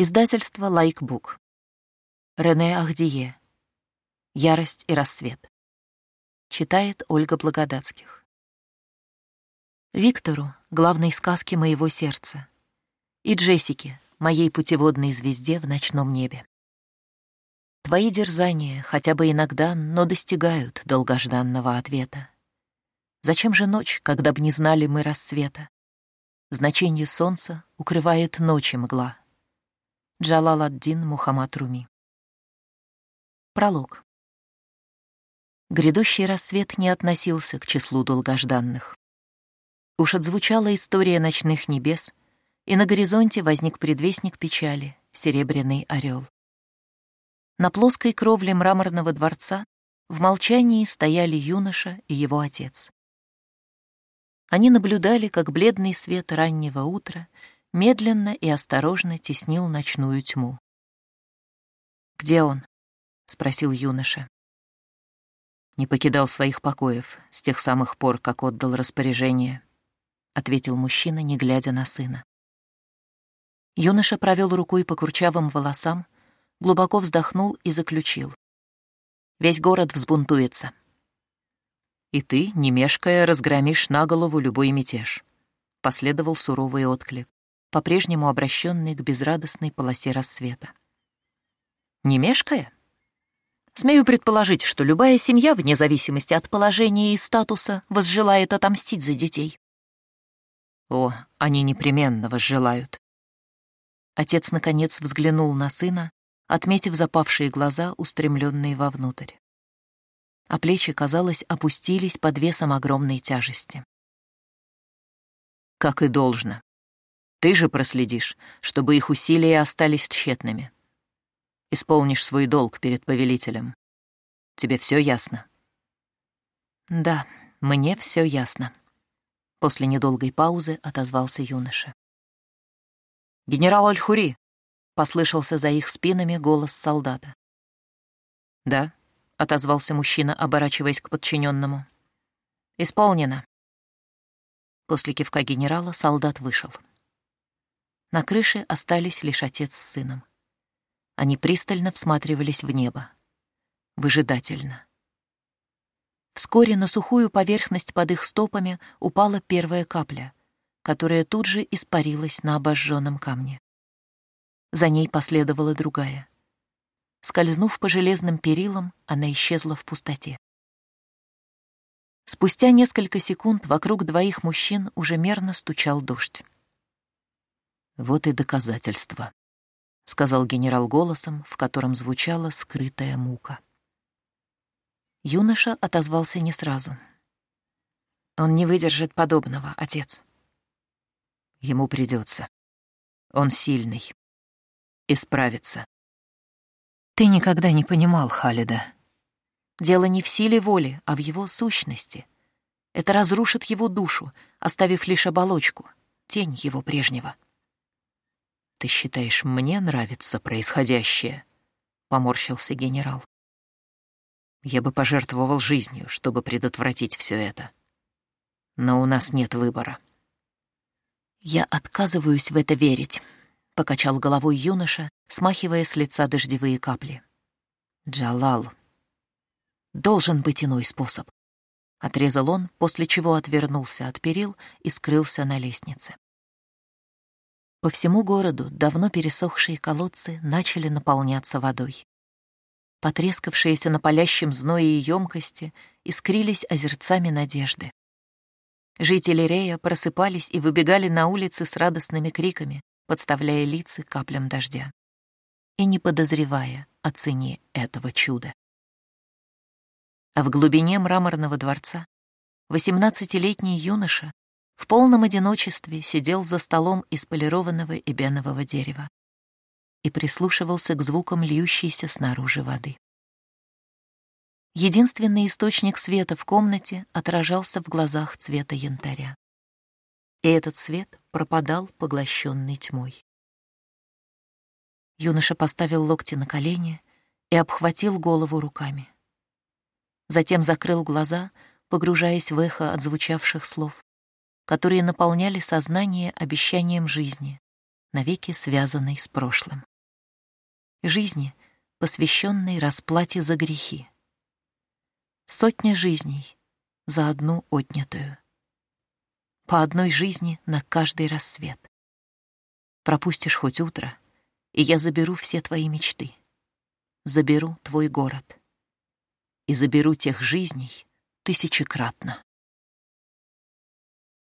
Издательство «Лайкбук». Рене Ахдие. «Ярость и рассвет». Читает Ольга Благодатских. Виктору — главной сказки моего сердца. И Джессике, моей путеводной звезде в ночном небе. Твои дерзания хотя бы иногда, но достигают долгожданного ответа. Зачем же ночь, когда б не знали мы рассвета? Значение солнца укрывает ночи мгла. Джалал ад-Дин Мухаммад Руми. Пролог. Грядущий рассвет не относился к числу долгожданных. Уж отзвучала история ночных небес, и на горизонте возник предвестник печали, серебряный орел. На плоской кровле мраморного дворца в молчании стояли юноша и его отец. Они наблюдали, как бледный свет раннего утра медленно и осторожно теснил ночную тьму. «Где он?» — спросил юноша. «Не покидал своих покоев с тех самых пор, как отдал распоряжение», — ответил мужчина, не глядя на сына. Юноша провел рукой по курчавым волосам, глубоко вздохнул и заключил. «Весь город взбунтуется. И ты, не мешкая, разгромишь на голову любой мятеж», — последовал суровый отклик по-прежнему обращенный к безрадостной полосе рассвета. «Не мешкая?» Смею предположить, что любая семья, вне зависимости от положения и статуса, возжелает отомстить за детей. О, они непременно возжелают. Отец, наконец, взглянул на сына, отметив запавшие глаза, устремленные вовнутрь. А плечи, казалось, опустились под весом огромной тяжести. Как и должно. Ты же проследишь, чтобы их усилия остались тщетными. Исполнишь свой долг перед повелителем. Тебе все ясно? Да, мне все ясно. После недолгой паузы отозвался юноша. «Генерал Альхури!» — послышался за их спинами голос солдата. «Да», — отозвался мужчина, оборачиваясь к подчиненному. «Исполнено». После кивка генерала солдат вышел. На крыше остались лишь отец с сыном. Они пристально всматривались в небо. Выжидательно. Вскоре на сухую поверхность под их стопами упала первая капля, которая тут же испарилась на обожженном камне. За ней последовала другая. Скользнув по железным перилам, она исчезла в пустоте. Спустя несколько секунд вокруг двоих мужчин уже мерно стучал дождь. Вот и доказательство, сказал генерал голосом, в котором звучала скрытая мука. Юноша отозвался не сразу. Он не выдержит подобного, отец. Ему придется. Он сильный. И справится. Ты никогда не понимал Халида. Дело не в силе воли, а в его сущности. Это разрушит его душу, оставив лишь оболочку, тень его прежнего. «Ты считаешь, мне нравится происходящее?» — поморщился генерал. «Я бы пожертвовал жизнью, чтобы предотвратить все это. Но у нас нет выбора». «Я отказываюсь в это верить», — покачал головой юноша, смахивая с лица дождевые капли. «Джалал, должен быть иной способ», — отрезал он, после чего отвернулся от перил и скрылся на лестнице. По всему городу давно пересохшие колодцы начали наполняться водой. Потрескавшиеся на палящем зное емкости искрились озерцами надежды. Жители Рея просыпались и выбегали на улицы с радостными криками, подставляя лица каплям дождя и не подозревая о цене этого чуда. А в глубине мраморного дворца восемнадцатилетний юноша в полном одиночестве сидел за столом из полированного эбенового дерева и прислушивался к звукам льющейся снаружи воды. Единственный источник света в комнате отражался в глазах цвета янтаря. И этот свет пропадал, поглощенный тьмой. Юноша поставил локти на колени и обхватил голову руками. Затем закрыл глаза, погружаясь в эхо отзвучавших слов которые наполняли сознание обещанием жизни, навеки связанной с прошлым. жизни, посвященной расплате за грехи. Сотня жизней за одну отнятую. По одной жизни на каждый рассвет. Пропустишь хоть утро, и я заберу все твои мечты. Заберу твой город. И заберу тех жизней тысячекратно.